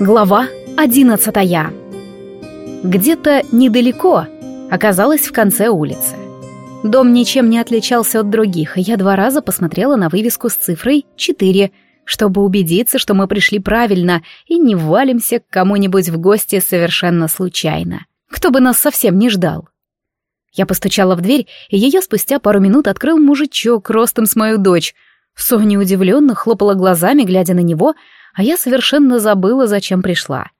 Глава одиннадцатая. Где-то недалеко оказалась в конце улицы. Дом ничем не отличался от других, и я два раза посмотрела на вывеску с цифрой 4, чтобы убедиться, что мы пришли правильно и не валимся к кому-нибудь в гости совершенно случайно. Кто бы нас совсем не ждал. Я постучала в дверь, и ее спустя пару минут открыл мужичок ростом с мою дочь. Соня удивленно хлопала глазами, глядя на него, а я совершенно забыла, зачем пришла.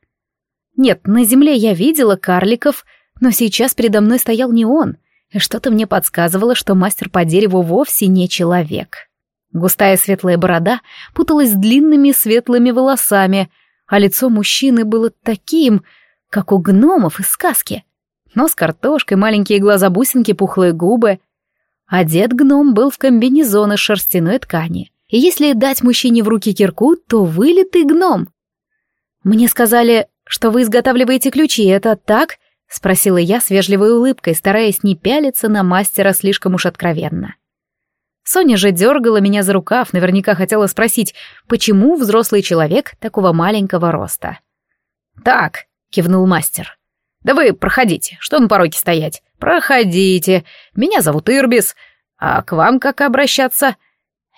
Нет, на земле я видела карликов, но сейчас передо мной стоял не он, и что-то мне подсказывало, что мастер по дереву вовсе не человек. Густая светлая борода путалась с длинными светлыми волосами, а лицо мужчины было таким, как у гномов из сказки. Нос картошкой, маленькие глаза-бусинки, пухлые губы. Одет гном был в комбинезон из шерстяной ткани — и если дать мужчине в руки кирку, то вылитый гном. «Мне сказали, что вы изготавливаете ключи, это так?» — спросила я с вежливой улыбкой, стараясь не пялиться на мастера слишком уж откровенно. Соня же дергала меня за рукав, наверняка хотела спросить, почему взрослый человек такого маленького роста. «Так», — кивнул мастер. «Да вы проходите, что на пороге стоять? Проходите. Меня зовут Ирбис. А к вам как обращаться?»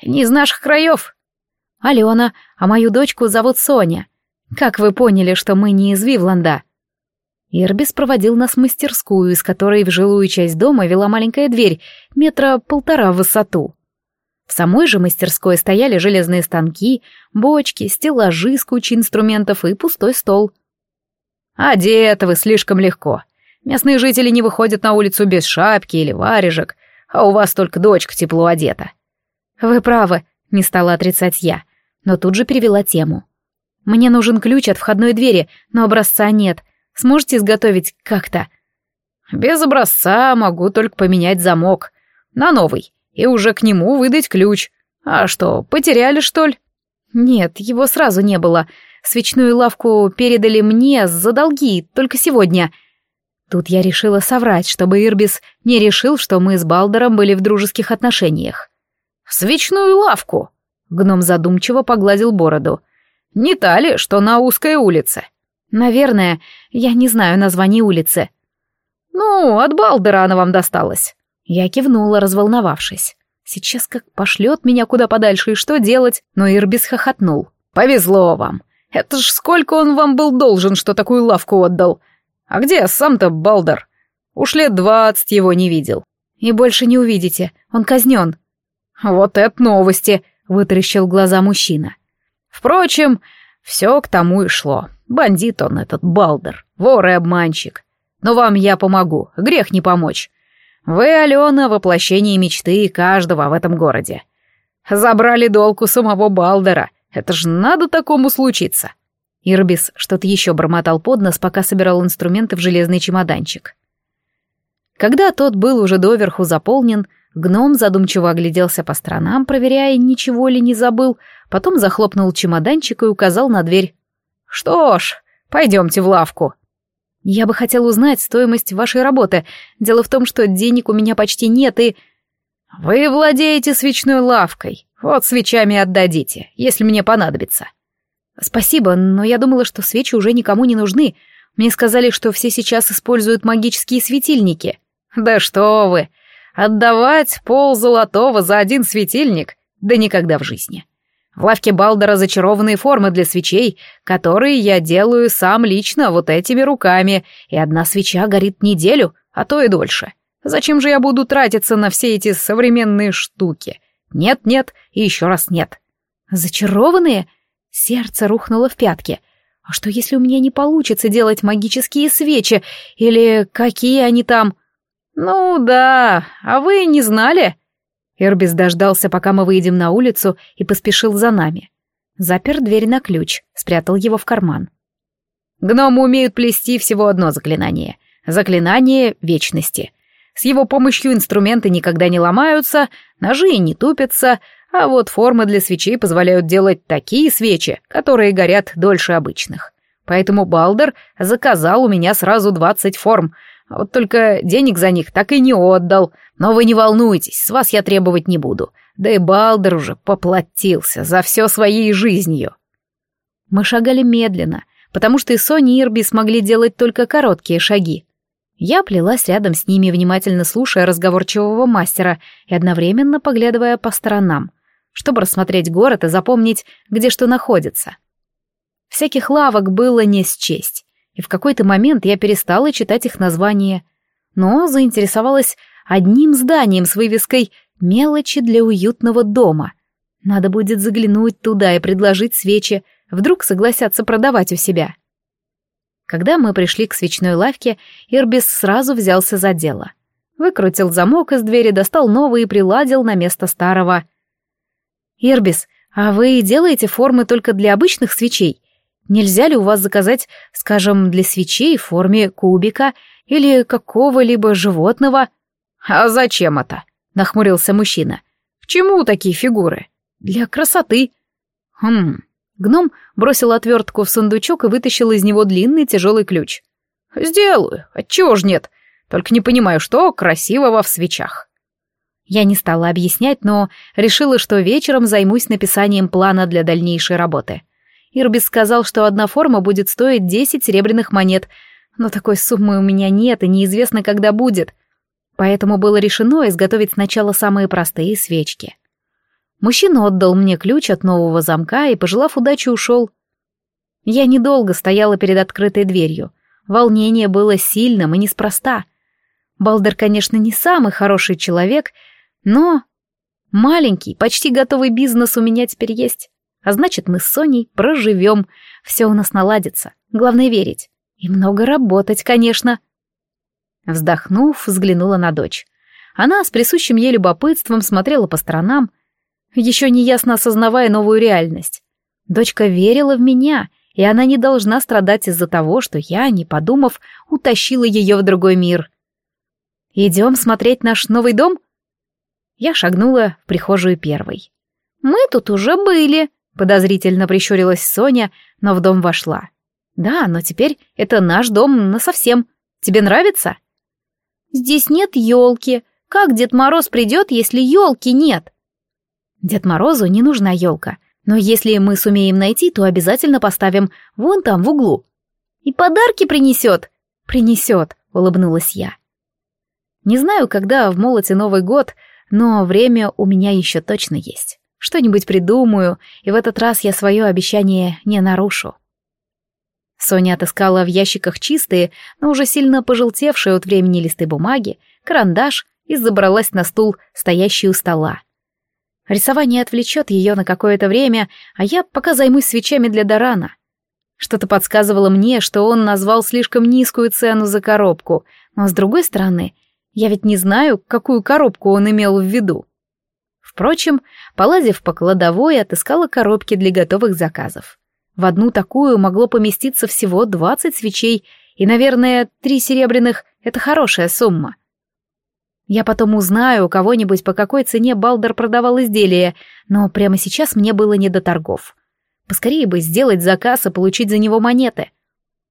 Не из наших краев. Алена, а мою дочку зовут Соня. Как вы поняли, что мы не из Вивланда? Ирбис проводил нас в мастерскую, из которой в жилую часть дома вела маленькая дверь, метра полтора в высоту. В самой же мастерской стояли железные станки, бочки, стеллажи с кучей инструментов и пустой стол. «Одеты вы слишком легко. Местные жители не выходят на улицу без шапки или варежек, а у вас только дочка тепло одета. «Вы правы», — не стала отрицать я, но тут же перевела тему. «Мне нужен ключ от входной двери, но образца нет. Сможете изготовить как-то?» «Без образца могу только поменять замок. На новый. И уже к нему выдать ключ. А что, потеряли, что ли?» «Нет, его сразу не было. Свечную лавку передали мне за долги только сегодня». Тут я решила соврать, чтобы Ирбис не решил, что мы с Балдером были в дружеских отношениях. «Свечную лавку!» Гном задумчиво погладил бороду. «Не та ли, что на узкой улице?» «Наверное, я не знаю название улицы». «Ну, от Балдера она вам досталась». Я кивнула, разволновавшись. Сейчас как пошлет меня куда подальше и что делать, но Ирбис хохотнул. «Повезло вам. Это ж сколько он вам был должен, что такую лавку отдал. А где сам-то Балдер? Уж лет двадцать его не видел». «И больше не увидите. Он казнен». «Вот это новости!» — вытаращил глаза мужчина. «Впрочем, все к тому и шло. Бандит он этот, Балдер, вор и обманщик. Но вам я помогу, грех не помочь. Вы, Алена, воплощение мечты каждого в этом городе. Забрали долг у самого Балдера. Это ж надо такому случиться!» Ирбис что-то еще бормотал под нос, пока собирал инструменты в железный чемоданчик. Когда тот был уже доверху заполнен, Гном задумчиво огляделся по сторонам, проверяя, ничего ли не забыл, потом захлопнул чемоданчик и указал на дверь. «Что ж, пойдемте в лавку». «Я бы хотел узнать стоимость вашей работы. Дело в том, что денег у меня почти нет и...» «Вы владеете свечной лавкой. Вот свечами отдадите, если мне понадобится». «Спасибо, но я думала, что свечи уже никому не нужны. Мне сказали, что все сейчас используют магические светильники». «Да что вы! Отдавать пол золотого за один светильник? Да никогда в жизни. В лавке Балдера зачарованные формы для свечей, которые я делаю сам лично вот этими руками, и одна свеча горит неделю, а то и дольше. Зачем же я буду тратиться на все эти современные штуки? Нет-нет и еще раз нет. Зачарованные? Сердце рухнуло в пятки. А что, если у меня не получится делать магические свечи? Или какие они там? «Ну да, а вы не знали?» Эрбис дождался, пока мы выйдем на улицу, и поспешил за нами. Запер дверь на ключ, спрятал его в карман. Гномы умеют плести всего одно заклинание. Заклинание вечности. С его помощью инструменты никогда не ломаются, ножи не тупятся, а вот формы для свечей позволяют делать такие свечи, которые горят дольше обычных. Поэтому Балдер заказал у меня сразу двадцать форм — вот только денег за них так и не отдал. Но вы не волнуйтесь, с вас я требовать не буду. Да и Балдер уже поплатился за все своей жизнью. Мы шагали медленно, потому что и Соня и Ирби смогли делать только короткие шаги. Я плелась рядом с ними, внимательно слушая разговорчивого мастера и одновременно поглядывая по сторонам, чтобы рассмотреть город и запомнить, где что находится. Всяких лавок было не счесть, и в какой-то момент я перестала читать их названия, но заинтересовалась одним зданием с вывеской «Мелочи для уютного дома». Надо будет заглянуть туда и предложить свечи, вдруг согласятся продавать у себя. Когда мы пришли к свечной лавке, Ирбис сразу взялся за дело. Выкрутил замок из двери, достал новый и приладил на место старого. «Ирбис, а вы делаете формы только для обычных свечей? Нельзя ли у вас заказать, скажем, для свечей в форме кубика или какого-либо животного?» «А зачем это?» — нахмурился мужчина. «К чему такие фигуры?» «Для красоты». «Хм, Гном бросил отвертку в сундучок и вытащил из него длинный тяжелый ключ. «Сделаю. Отчего ж нет? Только не понимаю, что красивого в свечах». Я не стала объяснять, но решила, что вечером займусь написанием плана для дальнейшей работы. Ирбис сказал, что одна форма будет стоить 10 серебряных монет, но такой суммы у меня нет и неизвестно, когда будет. Поэтому было решено изготовить сначала самые простые свечки. Мужчина отдал мне ключ от нового замка и, пожелав удачи, ушел. Я недолго стояла перед открытой дверью. Волнение было сильным и неспроста. Балдер, конечно, не самый хороший человек, но... Маленький, почти готовый бизнес у меня теперь есть. А значит, мы с Соней проживем. Все у нас наладится. Главное верить. И много работать, конечно. Вздохнув, взглянула на дочь. Она с присущим ей любопытством смотрела по сторонам, еще неясно осознавая новую реальность. Дочка верила в меня, и она не должна страдать из-за того, что я, не подумав, утащила ее в другой мир. «Идем смотреть наш новый дом?» Я шагнула в прихожую первой. «Мы тут уже были», — подозрительно прищурилась Соня, но в дом вошла. «Да, но теперь это наш дом насовсем. Тебе нравится?» «Здесь нет елки. Как Дед Мороз придет, если елки нет?» Дед Морозу не нужна елка, но если мы сумеем найти, то обязательно поставим вон там в углу. И подарки принесет. Принесет, улыбнулась я. Не знаю, когда в молоте Новый год, но время у меня еще точно есть. Что-нибудь придумаю, и в этот раз я свое обещание не нарушу. Соня отыскала в ящиках чистые, но уже сильно пожелтевшие от времени листы бумаги, карандаш и забралась на стул, стоящий у стола. Рисование отвлечет ее на какое-то время, а я пока займусь свечами для Дарана. Что-то подсказывало мне, что он назвал слишком низкую цену за коробку, но с другой стороны, я ведь не знаю, какую коробку он имел в виду. Впрочем, полазив по кладовой, отыскала коробки для готовых заказов. В одну такую могло поместиться всего 20 свечей, и, наверное, три серебряных — это хорошая сумма. Я потом узнаю у кого-нибудь, по какой цене Балдер продавал изделие, но прямо сейчас мне было не до торгов. Поскорее бы сделать заказ и получить за него монеты.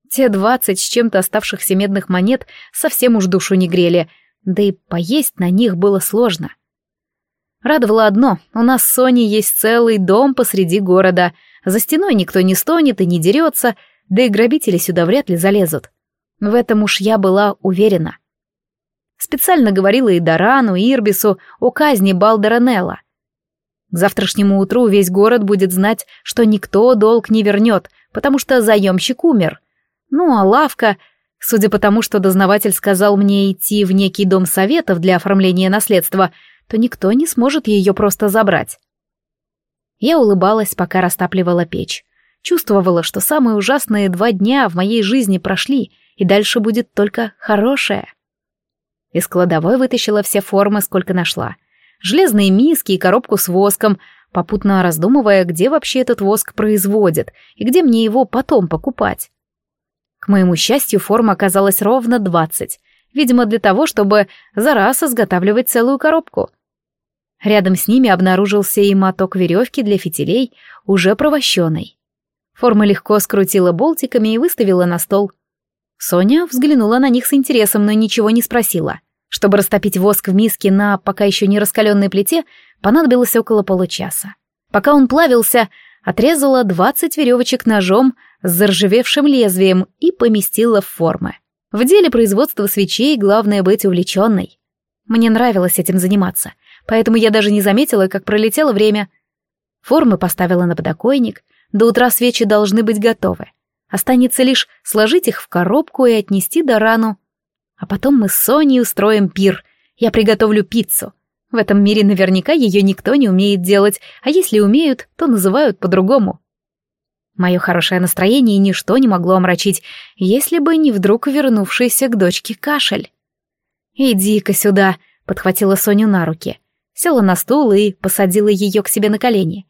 Те двадцать с чем-то оставшихся медных монет совсем уж душу не грели, да и поесть на них было сложно. Радовало одно, у нас с Соней есть целый дом посреди города, за стеной никто не стонет и не дерется, да и грабители сюда вряд ли залезут. В этом уж я была уверена. Специально говорила и Дарану, и Ирбису о казни Балдера. К завтрашнему утру весь город будет знать, что никто долг не вернет, потому что заемщик умер. Ну, а лавка, судя по тому, что дознаватель сказал мне идти в некий дом советов для оформления наследства, то никто не сможет ее просто забрать. Я улыбалась, пока растапливала печь. Чувствовала, что самые ужасные два дня в моей жизни прошли, и дальше будет только хорошее. Из кладовой вытащила все формы, сколько нашла. Железные миски и коробку с воском, попутно раздумывая, где вообще этот воск производят и где мне его потом покупать. К моему счастью, форма оказалась ровно двадцать, видимо, для того, чтобы за раз изготавливать целую коробку. Рядом с ними обнаружился и моток веревки для фитилей, уже провощенный. Форма легко скрутила болтиками и выставила на стол. Соня взглянула на них с интересом, но ничего не спросила. Чтобы растопить воск в миске на пока еще не раскаленной плите, понадобилось около получаса. Пока он плавился, отрезала двадцать веревочек ножом, с заржавевшим лезвием и поместила в формы. В деле производства свечей главное быть увлеченной. Мне нравилось этим заниматься, поэтому я даже не заметила, как пролетело время. Формы поставила на подоконник, до утра свечи должны быть готовы. Останется лишь сложить их в коробку и отнести до рану. А потом мы с Соней устроим пир. Я приготовлю пиццу. В этом мире наверняка ее никто не умеет делать, а если умеют, то называют по-другому. Мое хорошее настроение ничто не могло омрачить, если бы не вдруг вернувшийся к дочке кашель. «Иди-ка сюда», — подхватила Соню на руки, села на стул и посадила ее к себе на колени.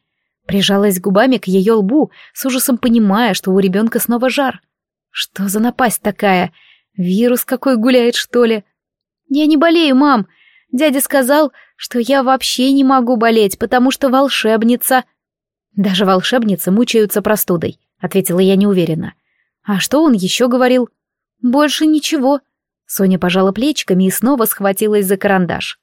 Прижалась губами к ее лбу, с ужасом понимая, что у ребенка снова жар. Что за напасть такая? Вирус какой гуляет, что ли? Я не болею, мам. Дядя сказал, что я вообще не могу болеть, потому что волшебница. Даже волшебницы мучаются простудой, ответила я неуверенно. А что он еще говорил? Больше ничего. Соня пожала плечиками и снова схватилась за карандаш.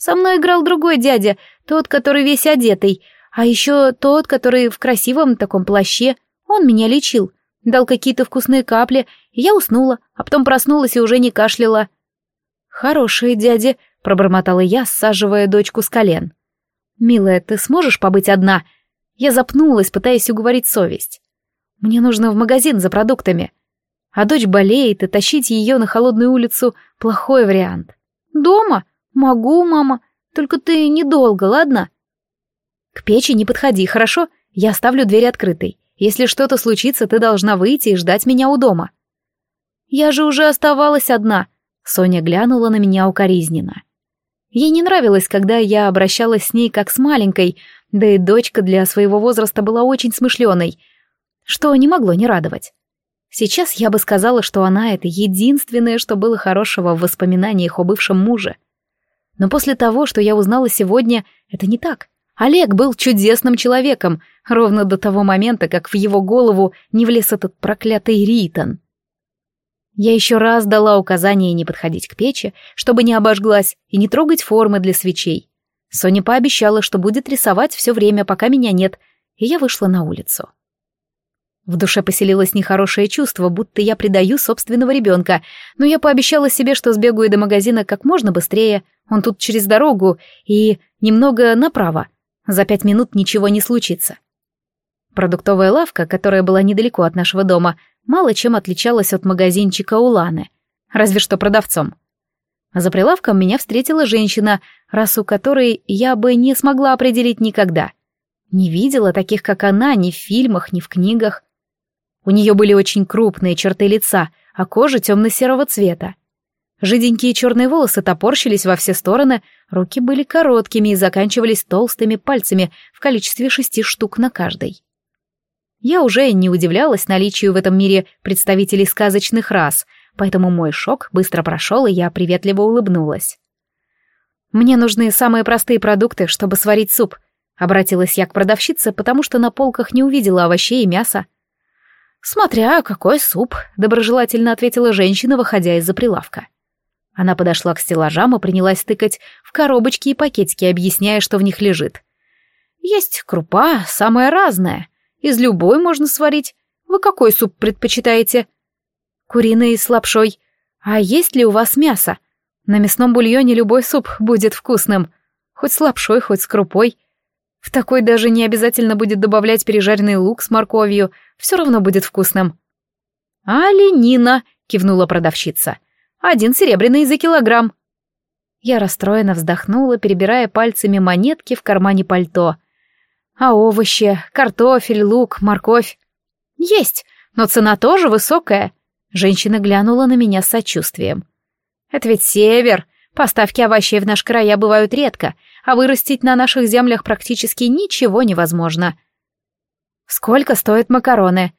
Со мной играл другой дядя, тот, который весь одетый, а еще тот, который в красивом таком плаще. Он меня лечил, дал какие-то вкусные капли, и я уснула, а потом проснулась и уже не кашляла. Хорошие дяди, — пробормотала я, саживая дочку с колен. «Милая, ты сможешь побыть одна?» Я запнулась, пытаясь уговорить совесть. «Мне нужно в магазин за продуктами. А дочь болеет, и тащить ее на холодную улицу — плохой вариант. Дома? Могу, мама. Только ты недолго, ладно?» «К печи не подходи, хорошо? Я оставлю дверь открытой. Если что-то случится, ты должна выйти и ждать меня у дома». «Я же уже оставалась одна», — Соня глянула на меня укоризненно. Ей не нравилось, когда я обращалась с ней как с маленькой, да и дочка для своего возраста была очень смышленой, что не могло не радовать. Сейчас я бы сказала, что она — это единственное, что было хорошего в воспоминаниях о бывшем муже. Но после того, что я узнала сегодня, это не так. Олег был чудесным человеком, ровно до того момента, как в его голову не влез этот проклятый Ритон. Я еще раз дала указание не подходить к печи, чтобы не обожглась, и не трогать формы для свечей. Соня пообещала, что будет рисовать все время, пока меня нет, и я вышла на улицу. В душе поселилось нехорошее чувство, будто я предаю собственного ребенка, но я пообещала себе, что сбегаю до магазина как можно быстрее, он тут через дорогу, и немного направо. За пять минут ничего не случится. Продуктовая лавка, которая была недалеко от нашего дома, мало чем отличалась от магазинчика Уланы, разве что продавцом. За прилавком меня встретила женщина, расу которой я бы не смогла определить никогда. Не видела таких, как она, ни в фильмах, ни в книгах. У нее были очень крупные черты лица, а кожа темно-серого цвета. Жиденькие черные волосы топорщились во все стороны, руки были короткими и заканчивались толстыми пальцами в количестве шести штук на каждой. Я уже не удивлялась наличию в этом мире представителей сказочных рас, поэтому мой шок быстро прошел, и я приветливо улыбнулась. «Мне нужны самые простые продукты, чтобы сварить суп», — обратилась я к продавщице, потому что на полках не увидела овощей и мяса. «Смотря какой суп», — доброжелательно ответила женщина, выходя из-за прилавка. Она подошла к стеллажам и принялась тыкать в коробочки и пакетики, объясняя, что в них лежит. «Есть крупа, самая разная. Из любой можно сварить. Вы какой суп предпочитаете? Куриный с лапшой. А есть ли у вас мясо? На мясном бульоне любой суп будет вкусным. Хоть с лапшой, хоть с крупой. В такой даже не обязательно будет добавлять пережаренный лук с морковью. Все равно будет вкусным. «А ленина!» — кивнула продавщица. «Один серебряный за килограмм». Я расстроенно вздохнула, перебирая пальцами монетки в кармане пальто — а овощи, картофель, лук, морковь? Есть, но цена тоже высокая. Женщина глянула на меня с сочувствием. Это ведь север. Поставки овощей в наш края бывают редко, а вырастить на наших землях практически ничего невозможно. Сколько стоят макароны?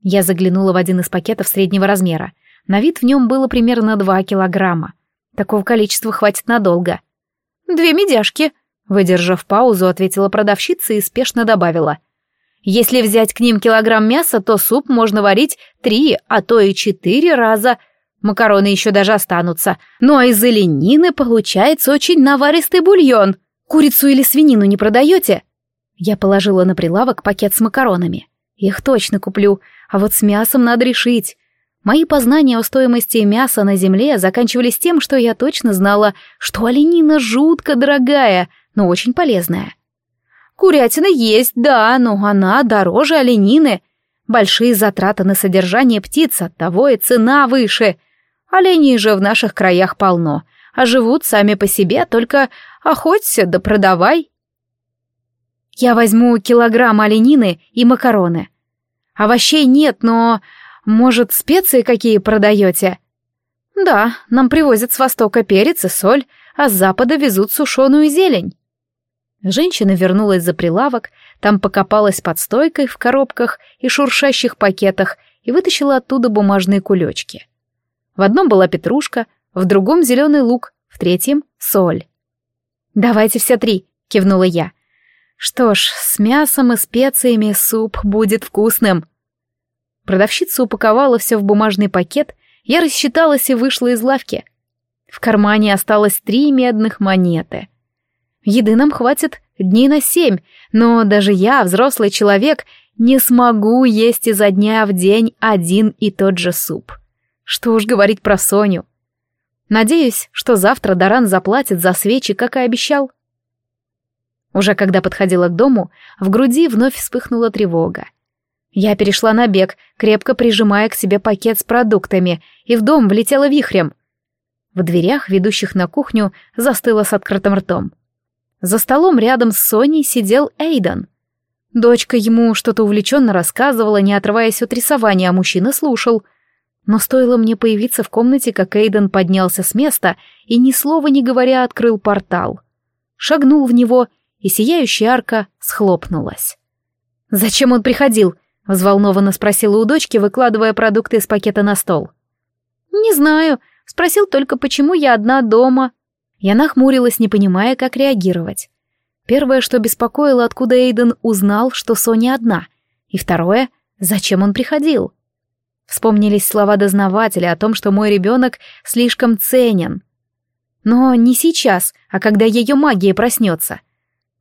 Я заглянула в один из пакетов среднего размера. На вид в нем было примерно два килограмма. Такого количества хватит надолго. Две медяшки, Выдержав паузу, ответила продавщица и спешно добавила. «Если взять к ним килограмм мяса, то суп можно варить три, а то и четыре раза. Макароны еще даже останутся. Ну а из оленины получается очень наваристый бульон. Курицу или свинину не продаете?» Я положила на прилавок пакет с макаронами. Их точно куплю, а вот с мясом надо решить. Мои познания о стоимости мяса на земле заканчивались тем, что я точно знала, что оленина жутко дорогая, но очень полезная. Курятина есть, да, но она дороже оленины. Большие затраты на содержание птиц, оттого и цена выше. Оленей же в наших краях полно, а живут сами по себе, только охоться да продавай. Я возьму килограмм оленины и макароны. Овощей нет, но, может, специи какие продаете? Да, нам привозят с востока перец и соль, а с запада везут сушеную зелень. Женщина вернулась за прилавок, там покопалась под стойкой в коробках и шуршащих пакетах и вытащила оттуда бумажные кулечки. В одном была петрушка, в другом зеленый лук, в третьем — соль. «Давайте все три», — кивнула я. «Что ж, с мясом и специями суп будет вкусным». Продавщица упаковала все в бумажный пакет, я рассчиталась и вышла из лавки. В кармане осталось три медных монеты — Еды нам хватит дней на семь, но даже я, взрослый человек, не смогу есть изо дня в день один и тот же суп. Что уж говорить про Соню. Надеюсь, что завтра Даран заплатит за свечи, как и обещал. Уже когда подходила к дому, в груди вновь вспыхнула тревога. Я перешла на бег, крепко прижимая к себе пакет с продуктами, и в дом влетела вихрем. В дверях, ведущих на кухню, застыла с открытым ртом. За столом рядом с Соней сидел Эйден. Дочка ему что-то увлеченно рассказывала, не отрываясь от рисования, а мужчина слушал. Но стоило мне появиться в комнате, как Эйден поднялся с места и, ни слова не говоря, открыл портал. Шагнул в него, и сияющая арка схлопнулась. «Зачем он приходил?» — взволнованно спросила у дочки, выкладывая продукты из пакета на стол. «Не знаю. Спросил только, почему я одна дома», я нахмурилась, не понимая, как реагировать. Первое, что беспокоило, откуда Эйден узнал, что Соня одна. И второе, зачем он приходил. Вспомнились слова дознавателя о том, что мой ребенок слишком ценен. Но не сейчас, а когда ее магия проснется.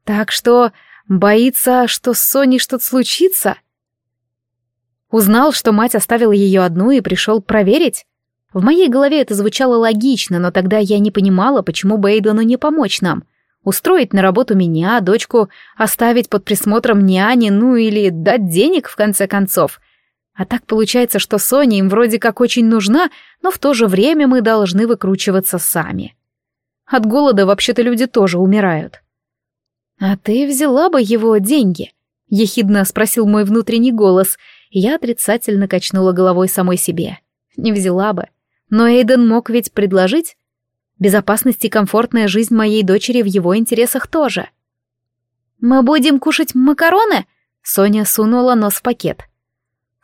Так что боится, что с Соней что-то случится. Узнал, что мать оставила ее одну и пришел проверить. В моей голове это звучало логично, но тогда я не понимала, почему Бейдену не помочь нам. Устроить на работу меня, дочку, оставить под присмотром няни, ну или дать денег, в конце концов. А так получается, что Соня им вроде как очень нужна, но в то же время мы должны выкручиваться сами. От голода вообще-то люди тоже умирают. «А ты взяла бы его деньги?» — ехидно спросил мой внутренний голос, и я отрицательно качнула головой самой себе. «Не взяла бы. Но Эйден мог ведь предложить. Безопасность и комфортная жизнь моей дочери в его интересах тоже. «Мы будем кушать макароны?» Соня сунула нос в пакет.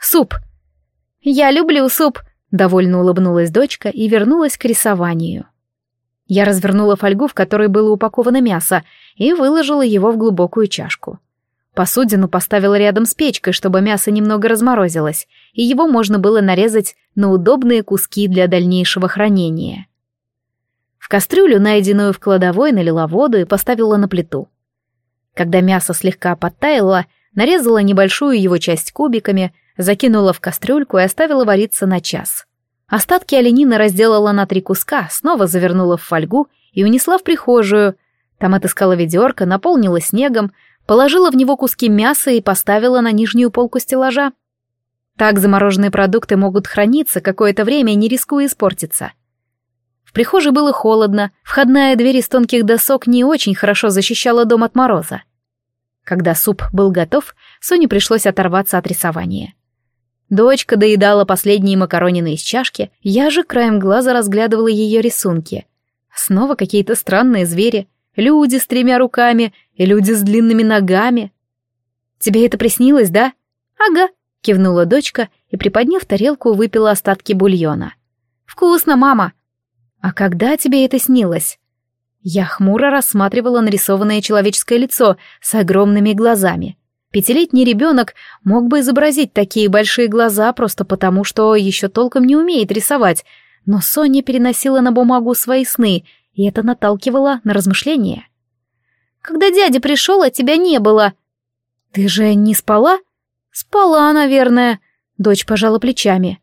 «Суп!» «Я люблю суп!» Довольно улыбнулась дочка и вернулась к рисованию. Я развернула фольгу, в которой было упаковано мясо, и выложила его в глубокую чашку. Посудину поставила рядом с печкой, чтобы мясо немного разморозилось, и его можно было нарезать на удобные куски для дальнейшего хранения. В кастрюлю, найденную в кладовой, налила воду и поставила на плиту. Когда мясо слегка подтаяло, нарезала небольшую его часть кубиками, закинула в кастрюльку и оставила вариться на час. Остатки оленины разделала на три куска, снова завернула в фольгу и унесла в прихожую. Там отыскала ведерко, наполнила снегом, положила в него куски мяса и поставила на нижнюю полку стеллажа. Так замороженные продукты могут храниться какое-то время, не рискуя испортиться. В прихожей было холодно, входная дверь из тонких досок не очень хорошо защищала дом от мороза. Когда суп был готов, Соне пришлось оторваться от рисования. Дочка доедала последние макаронины из чашки, я же краем глаза разглядывала ее рисунки. Снова какие-то странные звери, люди с тремя руками и люди с длинными ногами. Тебе это приснилось, да? Ага, кивнула дочка и, приподняв тарелку, выпила остатки бульона. Вкусно, мама. А когда тебе это снилось? Я хмуро рассматривала нарисованное человеческое лицо с огромными глазами. Пятилетний ребенок мог бы изобразить такие большие глаза просто потому, что еще толком не умеет рисовать, но Соня переносила на бумагу свои сны, и это наталкивало на размышления. Когда дядя пришел, а тебя не было. Ты же не спала? Спала, наверное. Дочь пожала плечами.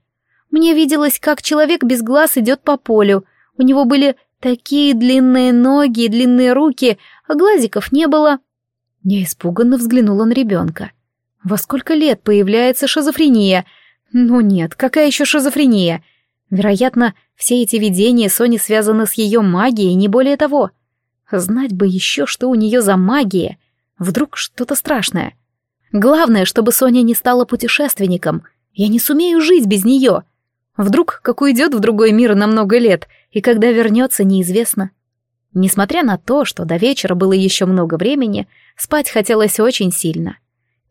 Мне виделось, как человек без глаз идет по полю. У него были такие длинные ноги и длинные руки, а глазиков не было. Я испуганно взглянула на ребенка. Во сколько лет появляется шизофрения? Ну нет, какая еще шизофрения? Вероятно, все эти видения Сони связаны с ее магией, не более того. Знать бы еще, что у нее за магия. Вдруг что-то страшное. Главное, чтобы Соня не стала путешественником. Я не сумею жить без нее. Вдруг как уйдет в другой мир на много лет, и когда вернется, неизвестно. Несмотря на то, что до вечера было еще много времени, спать хотелось очень сильно.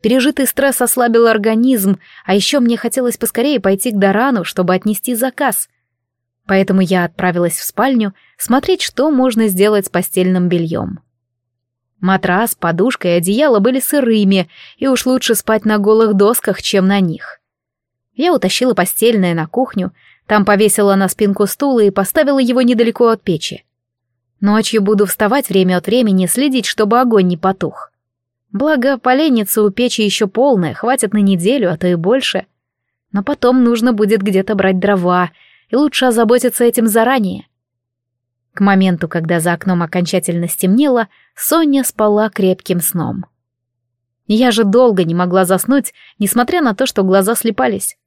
Пережитый стресс ослабил организм, а еще мне хотелось поскорее пойти к Дорану, чтобы отнести заказ. Поэтому я отправилась в спальню смотреть, что можно сделать с постельным бельем. Матрас, подушка и одеяло были сырыми, и уж лучше спать на голых досках, чем на них. Я утащила постельное на кухню, там повесила на спинку стула и поставила его недалеко от печи. Ночью буду вставать время от времени, следить, чтобы огонь не потух. Благо, поленница у печи еще полная, хватит на неделю, а то и больше. Но потом нужно будет где-то брать дрова, и лучше озаботиться этим заранее. К моменту, когда за окном окончательно стемнело, Соня спала крепким сном. Я же долго не могла заснуть, несмотря на то, что глаза слепались.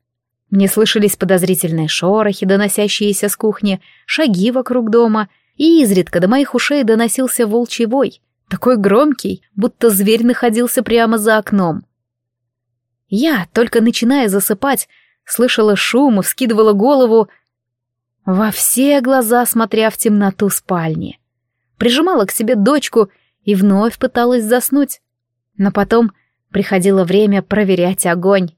Мне слышались подозрительные шорохи, доносящиеся с кухни, шаги вокруг дома, и изредка до моих ушей доносился волчий вой, такой громкий, будто зверь находился прямо за окном. Я, только начиная засыпать, слышала шум и вскидывала голову, во все глаза смотря в темноту спальни. Прижимала к себе дочку и вновь пыталась заснуть. Но потом приходило время проверять огонь.